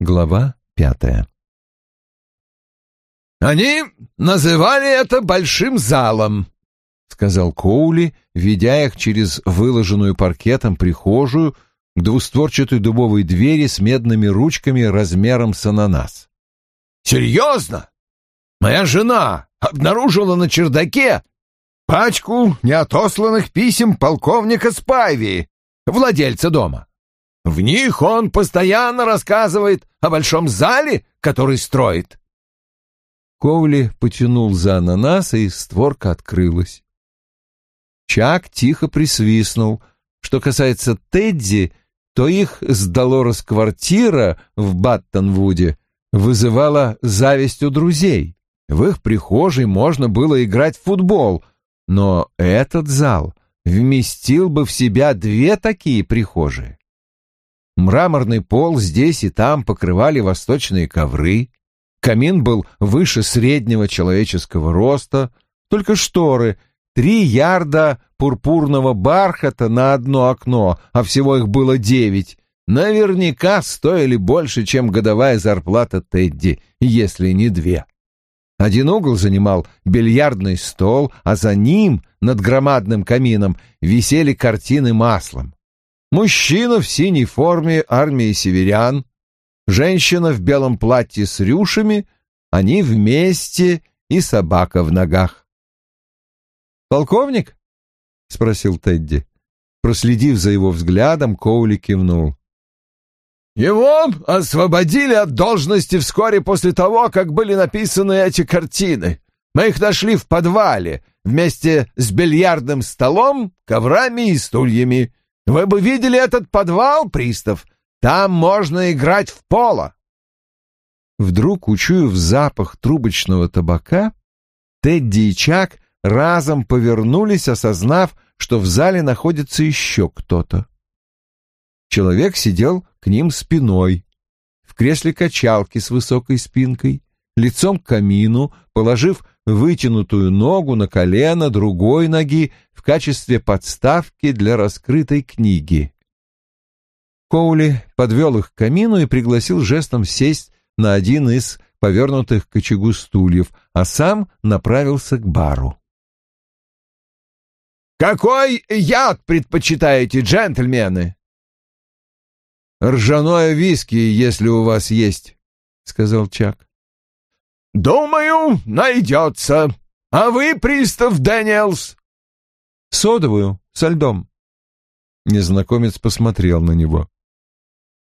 Глава пятая «Они называли это большим залом», — сказал Коули, ведя их через выложенную паркетом прихожую к двустворчатой дубовой двери с медными ручками размером с ананас. «Серьезно? Моя жена обнаружила на чердаке пачку неотосланных писем полковника Спайви, владельца дома. В них он постоянно рассказывает о большом зале, который строит. Коули потянул за ананас, и створка открылась. Чак тихо присвистнул. Что касается Тедди, то их с Долорес квартира в Баттонвуде вызывала зависть у друзей. В их прихожей можно было играть в футбол, но этот зал вместил бы в себя две такие прихожие. Мраморный пол здесь и там покрывали восточные ковры, Камин был выше среднего человеческого роста, только шторы — три ярда пурпурного бархата на одно окно, а всего их было девять, наверняка стоили больше, чем годовая зарплата Тедди, если не две. Один угол занимал бильярдный стол, а за ним, над громадным камином, висели картины маслом. Мужчина в синей форме армии северян, женщина в белом платье с рюшами, они вместе и собака в ногах. «Полковник?» — спросил Тедди. Проследив за его взглядом, Коули кивнул. «Его освободили от должности вскоре после того, как были написаны эти картины. Мы их нашли в подвале вместе с бильярдным столом, коврами и стульями. Вы бы видели этот подвал, пристав? Там можно играть в поло. Вдруг, учуяв запах трубочного табака, Тедди и Чак разом повернулись, осознав, что в зале находится еще кто-то. Человек сидел к ним спиной, в кресле качалки с высокой спинкой, лицом к камину, положив вытянутую ногу на колено другой ноги в качестве подставки для раскрытой книги. Коули подвел их к камину и пригласил жестом сесть на один из повернутых к очагу стульев, а сам направился к бару. «Какой яд предпочитаете, джентльмены?» «Ржаное виски, если у вас есть», — сказал Чак. «Думаю, найдется. А вы, пристав Дэниелс?» «Содовую, со льдом». Незнакомец посмотрел на него.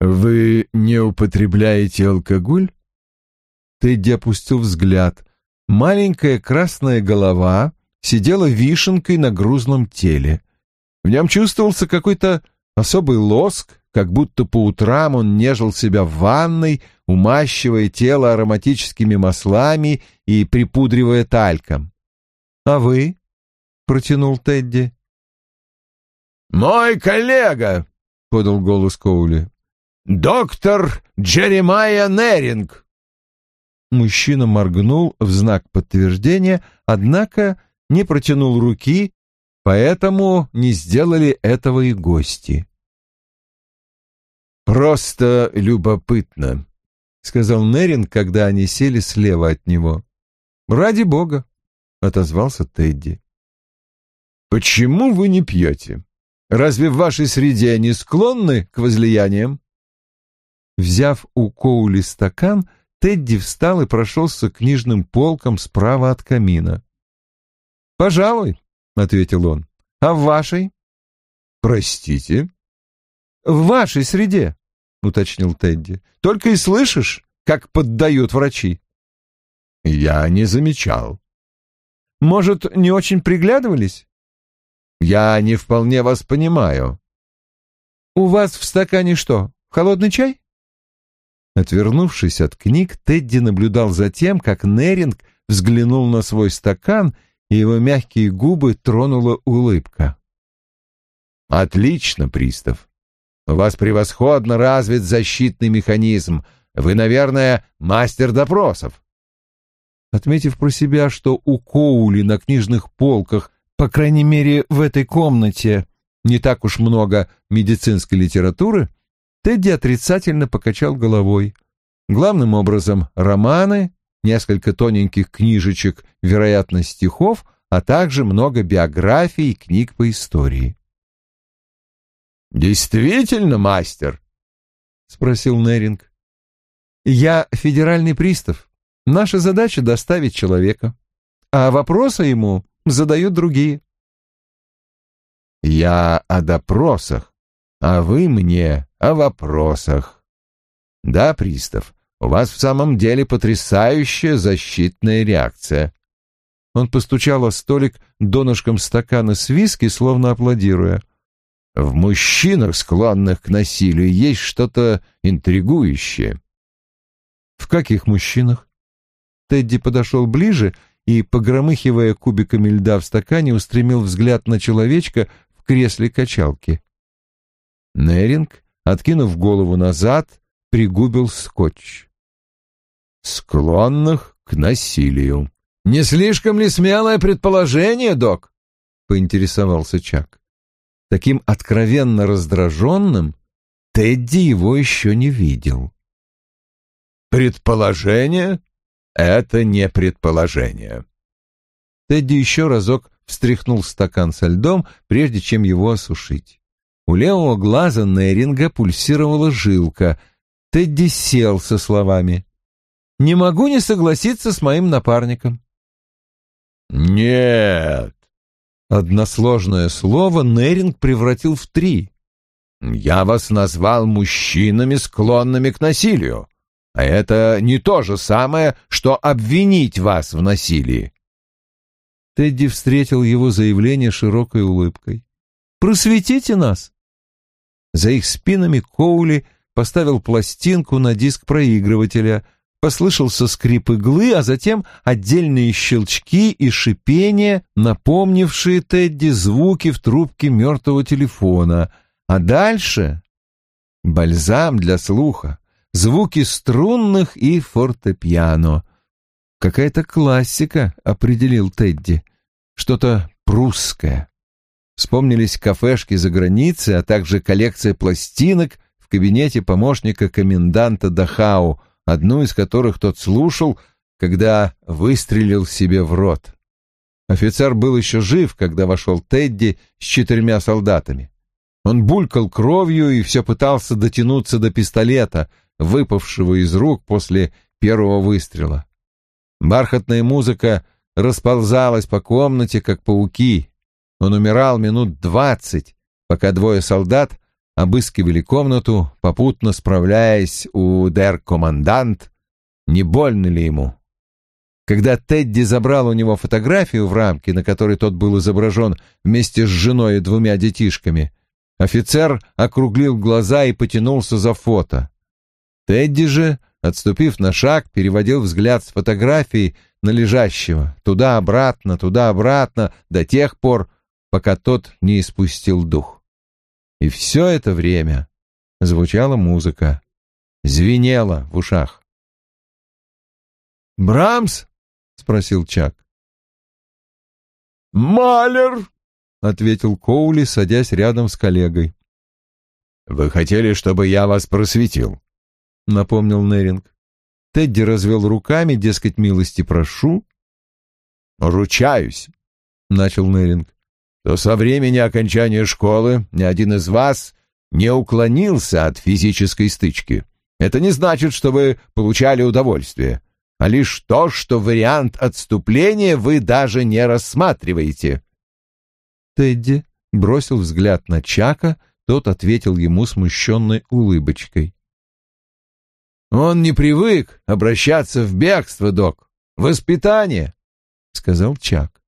«Вы не употребляете алкоголь?» Тедди опустил взгляд. Маленькая красная голова сидела вишенкой на грузном теле. В нем чувствовался какой-то особый лоск, как будто по утрам он нежил себя в ванной, умащивая тело ароматическими маслами и припудривая тальком. «А вы?» — протянул Тедди. «Мой коллега!» — подал голос Коули. «Доктор Джеремайя Неринг!» Мужчина моргнул в знак подтверждения, однако не протянул руки, поэтому не сделали этого и гости. «Просто любопытно», — сказал Неринг, когда они сели слева от него. «Ради бога», — отозвался Тедди. «Почему вы не пьете? Разве в вашей среде не склонны к возлияниям?» Взяв у Коули стакан, Тедди встал и прошелся к книжным полкам справа от камина. «Пожалуй», — ответил он. «А в вашей?» «Простите?» «В вашей среде», — уточнил Тедди. «Только и слышишь, как поддают врачи». «Я не замечал». «Может, не очень приглядывались?» «Я не вполне вас понимаю». «У вас в стакане что, холодный чай?» Отвернувшись от книг, Тедди наблюдал за тем, как Неринг взглянул на свой стакан, и его мягкие губы тронула улыбка. «Отлично, пристав. У вас превосходно развит защитный механизм. Вы, наверное, мастер допросов». Отметив про себя, что у Коули на книжных полках, по крайней мере в этой комнате, не так уж много медицинской литературы, Тедди отрицательно покачал головой. Главным образом романы, несколько тоненьких книжечек, вероятно, стихов, а также много биографий и книг по истории. «Действительно, мастер?» — спросил Неринг. «Я федеральный пристав. Наша задача — доставить человека, а вопросы ему задают другие». «Я о допросах, а вы мне о вопросах. Да, пристав, у вас в самом деле потрясающая защитная реакция». Он постучал о столик донышком стакана с виски, словно аплодируя. В мужчинах, склонных к насилию, есть что-то интригующее. В каких мужчинах? Тедди подошел ближе и, погромыхивая кубиками льда в стакане, устремил взгляд на человечка в кресле качалки. Неринг, откинув голову назад, пригубил скотч. «Склонных к насилию». «Не слишком ли смелое предположение, док?» — поинтересовался Чак. Таким откровенно раздраженным Тедди его еще не видел. «Предположение? Это не предположение». Тедди еще разок встряхнул стакан со льдом, прежде чем его осушить. У левого глаза Неринга пульсировала жилка. Тедди сел со словами. «Не могу не согласиться с моим напарником». «Нет, Односложное слово Неринг превратил в три. «Я вас назвал мужчинами, склонными к насилию, а это не то же самое, что обвинить вас в насилии». Тедди встретил его заявление широкой улыбкой. «Просветите нас!» За их спинами Коули поставил пластинку на диск проигрывателя — Послышался скрип иглы, а затем отдельные щелчки и шипения, напомнившие Тедди звуки в трубке мертвого телефона. А дальше — бальзам для слуха, звуки струнных и фортепиано. Какая-то классика, определил Тедди, что-то прусское. Вспомнились кафешки за границей, а также коллекция пластинок в кабинете помощника коменданта Дахау — одну из которых тот слушал, когда выстрелил себе в рот. Офицер был еще жив, когда вошел Тедди с четырьмя солдатами. Он булькал кровью и все пытался дотянуться до пистолета, выпавшего из рук после первого выстрела. Бархатная музыка расползалась по комнате, как пауки. Он умирал минут двадцать, пока двое солдат обыскивали комнату, попутно справляясь у дер-командант, не больно ли ему. Когда Тедди забрал у него фотографию в рамке, на которой тот был изображен вместе с женой и двумя детишками, офицер округлил глаза и потянулся за фото. Тедди же, отступив на шаг, переводил взгляд с фотографии на лежащего, туда-обратно, туда-обратно, до тех пор, пока тот не испустил дух. И все это время звучала музыка, звенела в ушах. «Брамс?» — спросил Чак. «Малер!» — ответил Коули, садясь рядом с коллегой. «Вы хотели, чтобы я вас просветил?» — напомнил Неринг. Тедди развел руками, дескать, милости прошу. «Ручаюсь», — начал Неринг то со времени окончания школы ни один из вас не уклонился от физической стычки. Это не значит, что вы получали удовольствие, а лишь то, что вариант отступления вы даже не рассматриваете. Тедди бросил взгляд на Чака, тот ответил ему смущенной улыбочкой. «Он не привык обращаться в бегство, док. Воспитание», — сказал Чак.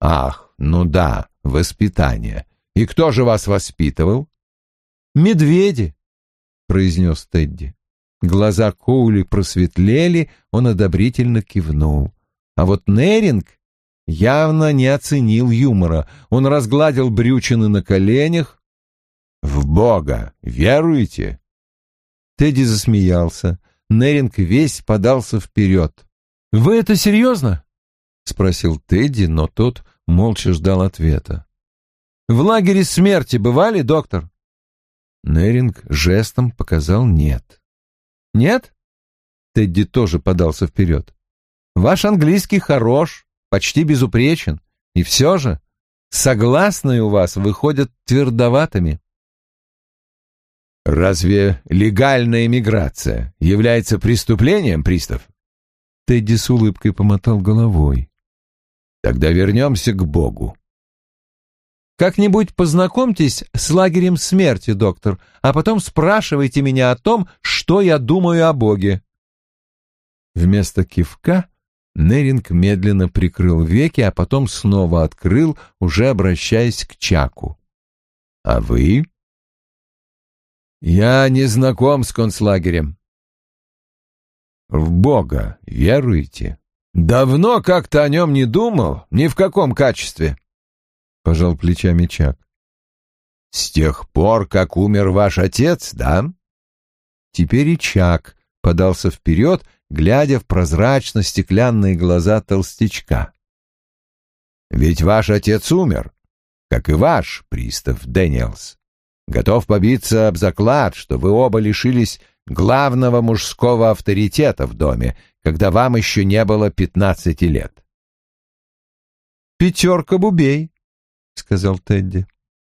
«Ах, ну да, воспитание. И кто же вас воспитывал? Медведи, произнес Тедди. Глаза Коули просветлели, он одобрительно кивнул. А вот Неринг явно не оценил юмора. Он разгладил брючины на коленях. «В Бога веруете?» Тедди засмеялся. Неринг весь подался вперед. «Вы это серьезно?» — спросил Тедди, но тот молча ждал ответа. «В лагере смерти бывали, доктор?» Неринг жестом показал «нет». «Нет? Тедди тоже подался вперед. «Ваш английский хорош, почти безупречен, и все же согласные у вас выходят твердоватыми». «Разве легальная миграция является преступлением, пристав?» Тедди с улыбкой помотал головой. «Тогда вернемся к Богу. Как-нибудь познакомьтесь с лагерем смерти, доктор, а потом спрашивайте меня о том, что я думаю о Боге. Вместо кивка Неринг медленно прикрыл веки, а потом снова открыл, уже обращаясь к Чаку. «А вы?» «Я не знаком с концлагерем». «В Бога веруете?» «Давно как-то о нем не думал, ни в каком качестве» пожал плечами Чак. С тех пор, как умер ваш отец, да? Теперь и Чак подался вперед, глядя в прозрачно-стеклянные глаза толстячка. Ведь ваш отец умер, как и ваш, пристав Дэниелс. Готов побиться об заклад, что вы оба лишились главного мужского авторитета в доме, когда вам еще не было пятнадцати лет. «Пятерка бубей», сказал Тедди.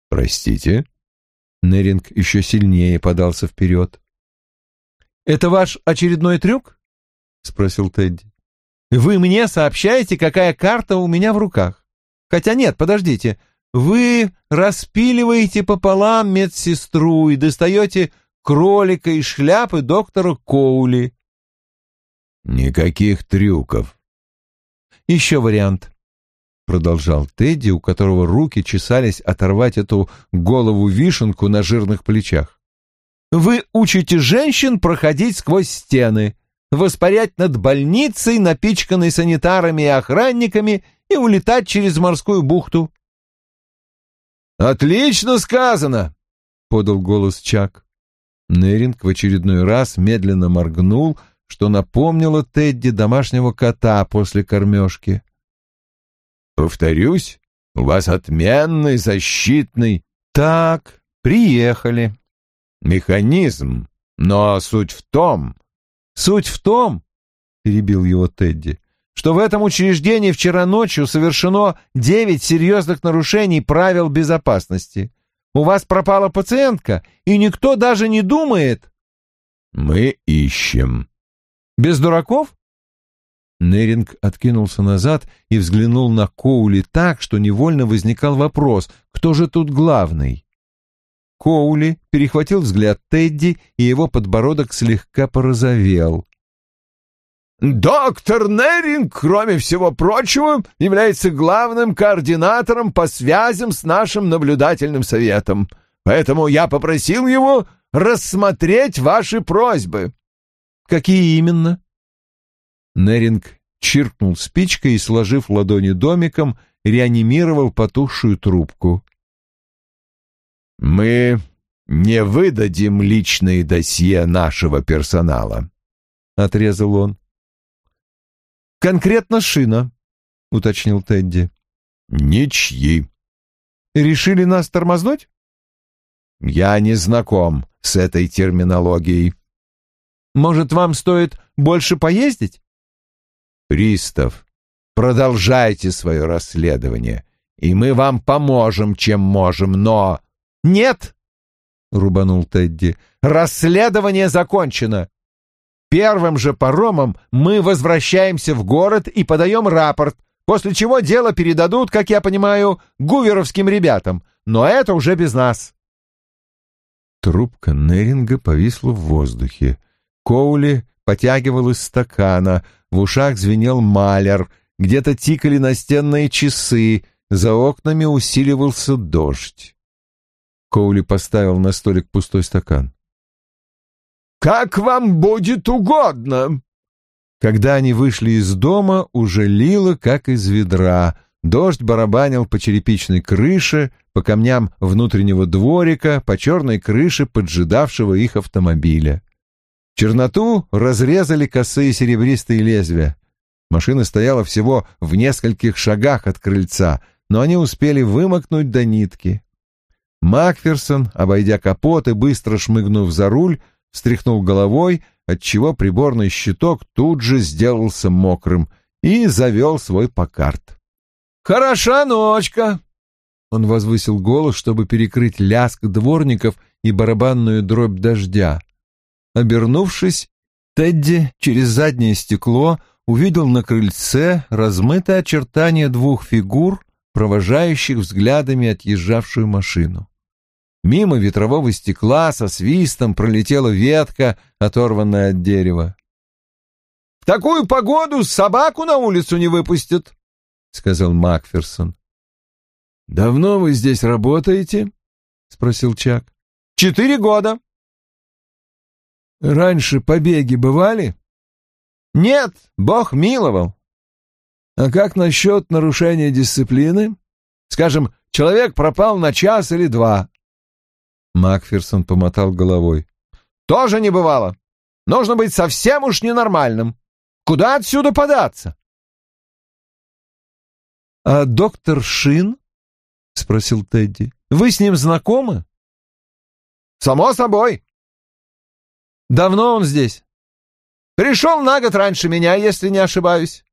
«Простите?» Неринг еще сильнее подался вперед. «Это ваш очередной трюк?» — спросил Тедди. «Вы мне сообщаете, какая карта у меня в руках. Хотя нет, подождите. Вы распиливаете пополам медсестру и достаете кролика из шляпы доктора Коули». «Никаких трюков». «Еще вариант. — продолжал Тедди, у которого руки чесались оторвать эту голову-вишенку на жирных плечах. «Вы учите женщин проходить сквозь стены, воспарять над больницей, напичканной санитарами и охранниками, и улетать через морскую бухту». «Отлично сказано!» — подал голос Чак. Неринг в очередной раз медленно моргнул, что напомнило Тедди домашнего кота после кормежки. Повторюсь, у вас отменный защитный... Так, приехали. Механизм. Но суть в том... Суть в том, перебил его Тедди, что в этом учреждении вчера ночью совершено девять серьезных нарушений правил безопасности. У вас пропала пациентка, и никто даже не думает... Мы ищем. Без дураков? Неринг откинулся назад и взглянул на Коули так, что невольно возникал вопрос, кто же тут главный? Коули перехватил взгляд Тедди, и его подбородок слегка порозовел. «Доктор Неринг, кроме всего прочего, является главным координатором по связям с нашим наблюдательным советом, поэтому я попросил его рассмотреть ваши просьбы». «Какие именно?» Неринг чиркнул спичкой и, сложив ладони домиком, реанимировал потухшую трубку. «Мы не выдадим личные досье нашего персонала», — отрезал он. «Конкретно шина», — уточнил Тедди. «Ничьи». «Решили нас тормознуть?» «Я не знаком с этой терминологией». «Может, вам стоит больше поездить?» Пристав, продолжайте свое расследование, и мы вам поможем, чем можем, но...» «Нет!» — рубанул Тедди. «Расследование закончено. Первым же паромом мы возвращаемся в город и подаем рапорт, после чего дело передадут, как я понимаю, гуверовским ребятам, но это уже без нас». Трубка Неринга повисла в воздухе. Коули потягивал из стакана, в ушах звенел маляр, где-то тикали настенные часы, за окнами усиливался дождь. Коули поставил на столик пустой стакан. «Как вам будет угодно!» Когда они вышли из дома, уже лило, как из ведра. Дождь барабанил по черепичной крыше, по камням внутреннего дворика, по черной крыше поджидавшего их автомобиля. Черноту разрезали косые серебристые лезвия. Машина стояла всего в нескольких шагах от крыльца, но они успели вымокнуть до нитки. Макферсон, обойдя капот и быстро шмыгнув за руль, встряхнул головой, отчего приборный щиток тут же сделался мокрым и завел свой покарт. «Хороша ночка!» Он возвысил голос, чтобы перекрыть ляск дворников и барабанную дробь дождя. Обернувшись, Тедди через заднее стекло увидел на крыльце размытое очертание двух фигур, провожающих взглядами отъезжавшую машину. Мимо ветрового стекла со свистом пролетела ветка, оторванная от дерева. — В такую погоду собаку на улицу не выпустят, — сказал Макферсон. — Давно вы здесь работаете? — спросил Чак. — Четыре года. — Раньше побеги бывали? — Нет, Бог миловал. А как насчет нарушения дисциплины? Скажем, человек пропал на час или два. Макферсон помотал головой. Тоже не бывало. Нужно быть совсем уж ненормальным. Куда отсюда податься? А доктор Шин? спросил Тедди. Вы с ним знакомы? Само собой. Давно он здесь? Пришел на год раньше меня, если не ошибаюсь.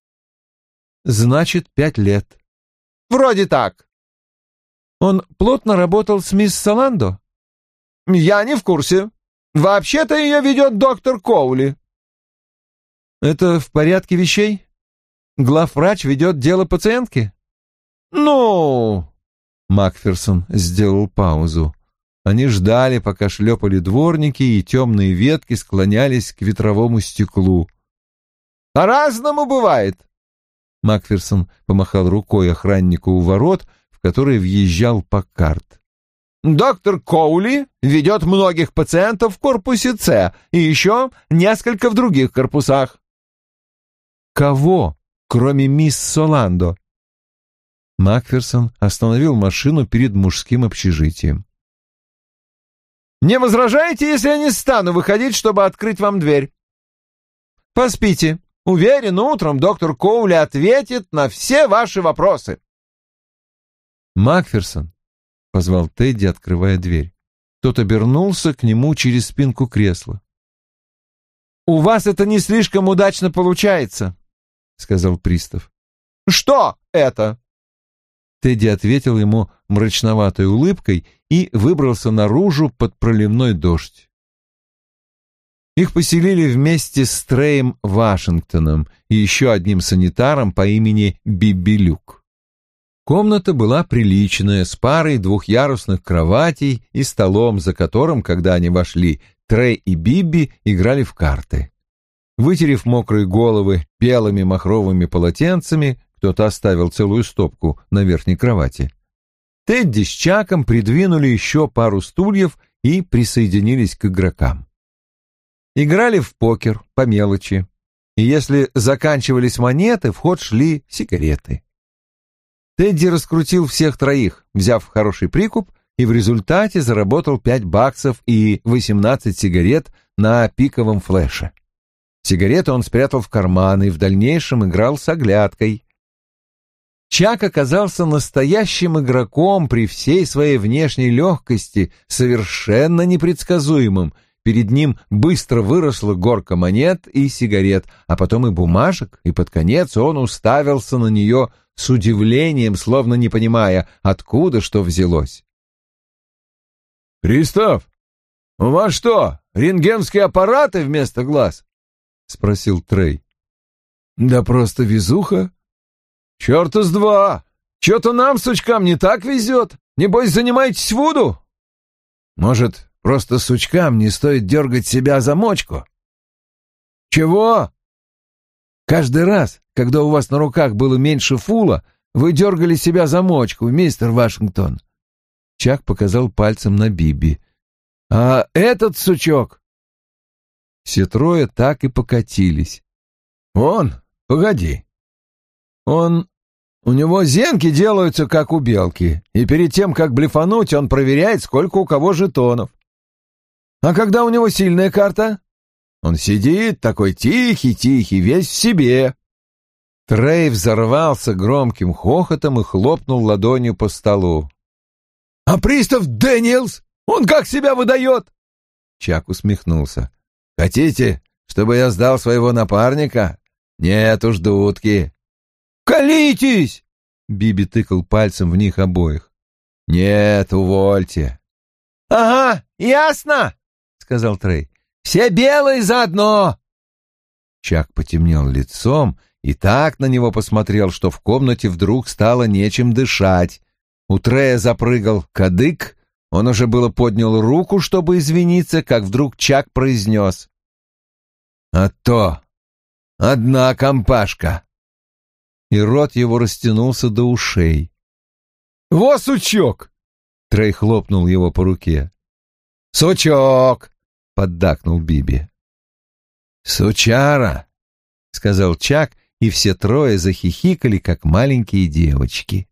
Значит, пять лет. Вроде так. Он плотно работал с мисс Саландо? Я не в курсе. Вообще-то ее ведет доктор Коули. Это в порядке вещей? Главврач ведет дело пациентки? Ну... Макферсон сделал паузу. Они ждали, пока шлепали дворники, и темные ветки склонялись к ветровому стеклу. «По-разному бывает», Макферсон помахал рукой охраннику у ворот, в который въезжал Паккарт. «Доктор Коули ведет многих пациентов в корпусе С и еще несколько в других корпусах». «Кого, кроме мисс Соландо?» Макферсон остановил машину перед мужским общежитием. «Не возражаете, если я не стану выходить, чтобы открыть вам дверь?» «Поспите, Уверен, утром доктор Коули ответит на все ваши вопросы. Макферсон, — позвал Тедди, открывая дверь. Тот обернулся к нему через спинку кресла. «У вас это не слишком удачно получается», — сказал пристав. «Что это?» Тедди ответил ему мрачноватой улыбкой и выбрался наружу под проливной дождь. Их поселили вместе с Треем Вашингтоном и еще одним санитаром по имени Бибби Люк. Комната была приличная, с парой двухъярусных кроватей и столом, за которым, когда они вошли, Трей и Бибби играли в карты. Вытерев мокрые головы белыми махровыми полотенцами, кто-то оставил целую стопку на верхней кровати. Тедди с Чаком придвинули еще пару стульев и присоединились к игрокам. Играли в покер по мелочи, и если заканчивались монеты, в ход шли сигареты. Тедди раскрутил всех троих, взяв хороший прикуп, и в результате заработал 5 баксов и 18 сигарет на пиковом флеше. Сигареты он спрятал в карман и в дальнейшем играл с оглядкой. Чак оказался настоящим игроком при всей своей внешней легкости, совершенно непредсказуемым — Перед ним быстро выросла горка монет и сигарет, а потом и бумажек, и под конец он уставился на нее с удивлением, словно не понимая, откуда что взялось. «Кристоф, у вас что, рентгенские аппараты вместо глаз?» — спросил Трей. «Да просто везуха. Черта с два! Че-то нам, сучкам, не так везет. Небось, занимаетесь вуду? Может, Просто сучкам не стоит дергать себя за мочку. Чего? Каждый раз, когда у вас на руках было меньше фула, вы дергали себя за мочку, мистер Вашингтон. Чак показал пальцем на Биби. А этот сучок? Все трое так и покатились. Он? Погоди. Он у него зенки делаются, как у белки, и перед тем, как блефануть, он проверяет, сколько у кого жетонов. А когда у него сильная карта? Он сидит такой тихий-тихий, весь в себе. Трей взорвался громким хохотом и хлопнул ладонью по столу. «А пристав Дэниелс, он как себя выдает?» Чак усмехнулся. «Хотите, Чтобы я сдал своего напарника? Нет уж, дудки. «Колитесь!» — Биби тыкал пальцем в них обоих. «Нет, увольте». «Ага, ясно!» — сказал Трей. «Все белые заодно!» Чак потемнел лицом и так на него посмотрел, что в комнате вдруг стало нечем дышать. У Трея запрыгал кадык, он уже было поднял руку, чтобы извиниться, как вдруг Чак произнес. «А то! Одна компашка!» И рот его растянулся до ушей. «Во, сучок!» — Трей хлопнул его по руке. «Сучок!» — поддакнул Биби. «Сучара!» — сказал Чак, и все трое захихикали, как маленькие девочки.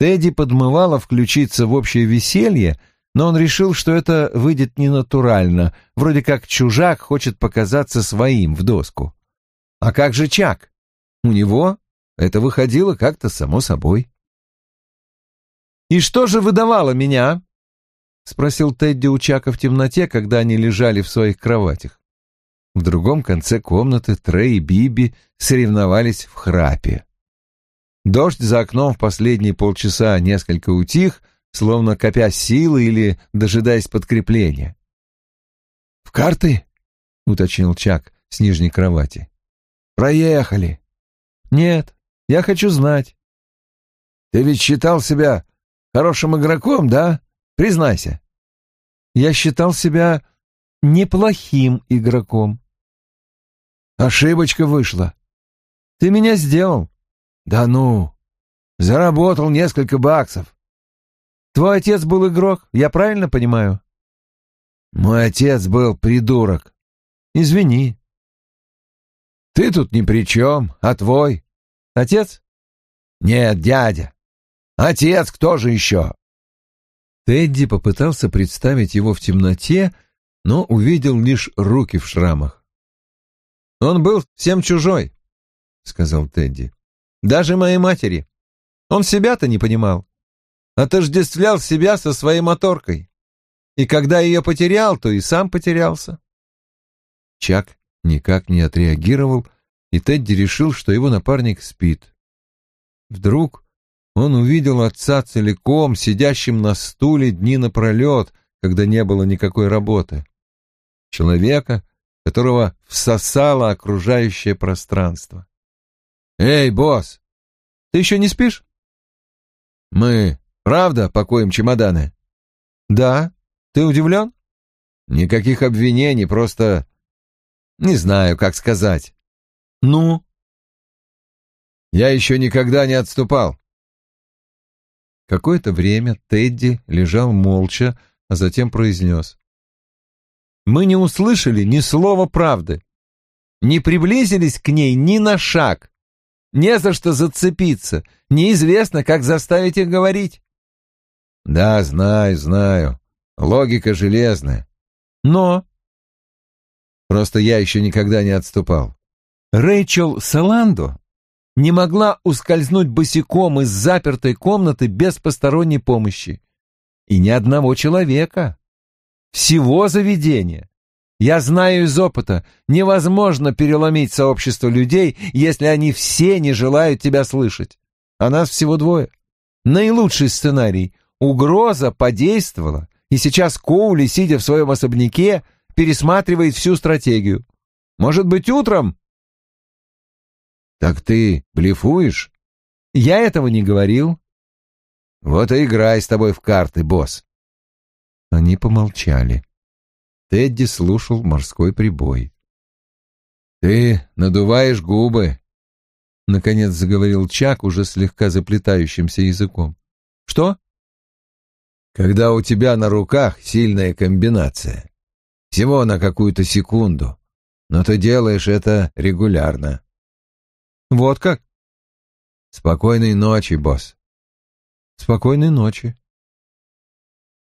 Тедди подмывало включиться в общее веселье, но он решил, что это выйдет ненатурально, вроде как чужак хочет показаться своим в доску. А как же Чак? У него это выходило как-то само собой. «И что же выдавало меня?» — спросил Тедди у Чака в темноте, когда они лежали в своих кроватях. В другом конце комнаты Трей и Биби соревновались в храпе. Дождь за окном в последние полчаса несколько утих, словно копя силы или дожидаясь подкрепления. «В карты?» — уточнил Чак с нижней кровати. «Проехали». «Нет, я хочу знать». «Ты ведь считал себя хорошим игроком, да? Признайся». «Я считал себя неплохим игроком». «Ошибочка вышла». «Ты меня сделал». Да ну, заработал несколько баксов. Твой отец был игрок, я правильно понимаю? Мой отец был придурок. Извини. Ты тут ни при чем, а твой? Отец? Нет, дядя. Отец кто же еще? Тедди попытался представить его в темноте, но увидел лишь руки в шрамах. «Он был всем чужой», — сказал Тедди. Даже моей матери. Он себя-то не понимал. Отождествлял себя со своей моторкой. И когда ее потерял, то и сам потерялся. Чак никак не отреагировал, и Тедди решил, что его напарник спит. Вдруг он увидел отца целиком, сидящим на стуле дни напролет, когда не было никакой работы. Человека, которого всосало окружающее пространство. «Эй, босс, ты еще не спишь?» «Мы, правда, пакуем чемоданы?» «Да. Ты удивлен?» «Никаких обвинений, просто... Не знаю, как сказать». «Ну?» «Я еще никогда не отступал». Какое-то время Тедди лежал молча, а затем произнес. «Мы не услышали ни слова правды, не приблизились к ней ни на шаг не за что зацепиться, неизвестно, как заставить их говорить. Да, знаю, знаю. Логика железная. Но... Просто я еще никогда не отступал. Рэйчел Саландо не могла ускользнуть босиком из запертой комнаты без посторонней помощи. И ни одного человека. Всего заведения. Я знаю из опыта, невозможно переломить сообщество людей, если они все не желают тебя слышать. А нас всего двое. Наилучший сценарий. Угроза подействовала, и сейчас Коули, сидя в своем особняке, пересматривает всю стратегию. Может быть, утром? Так ты блефуешь? Я этого не говорил. Вот и играй с тобой в карты, босс. Они помолчали. Тедди слушал морской прибой. «Ты надуваешь губы», — наконец заговорил Чак уже слегка заплетающимся языком. «Что?» «Когда у тебя на руках сильная комбинация. Всего на какую-то секунду, но ты делаешь это регулярно». «Вот как?» «Спокойной ночи, босс». «Спокойной ночи».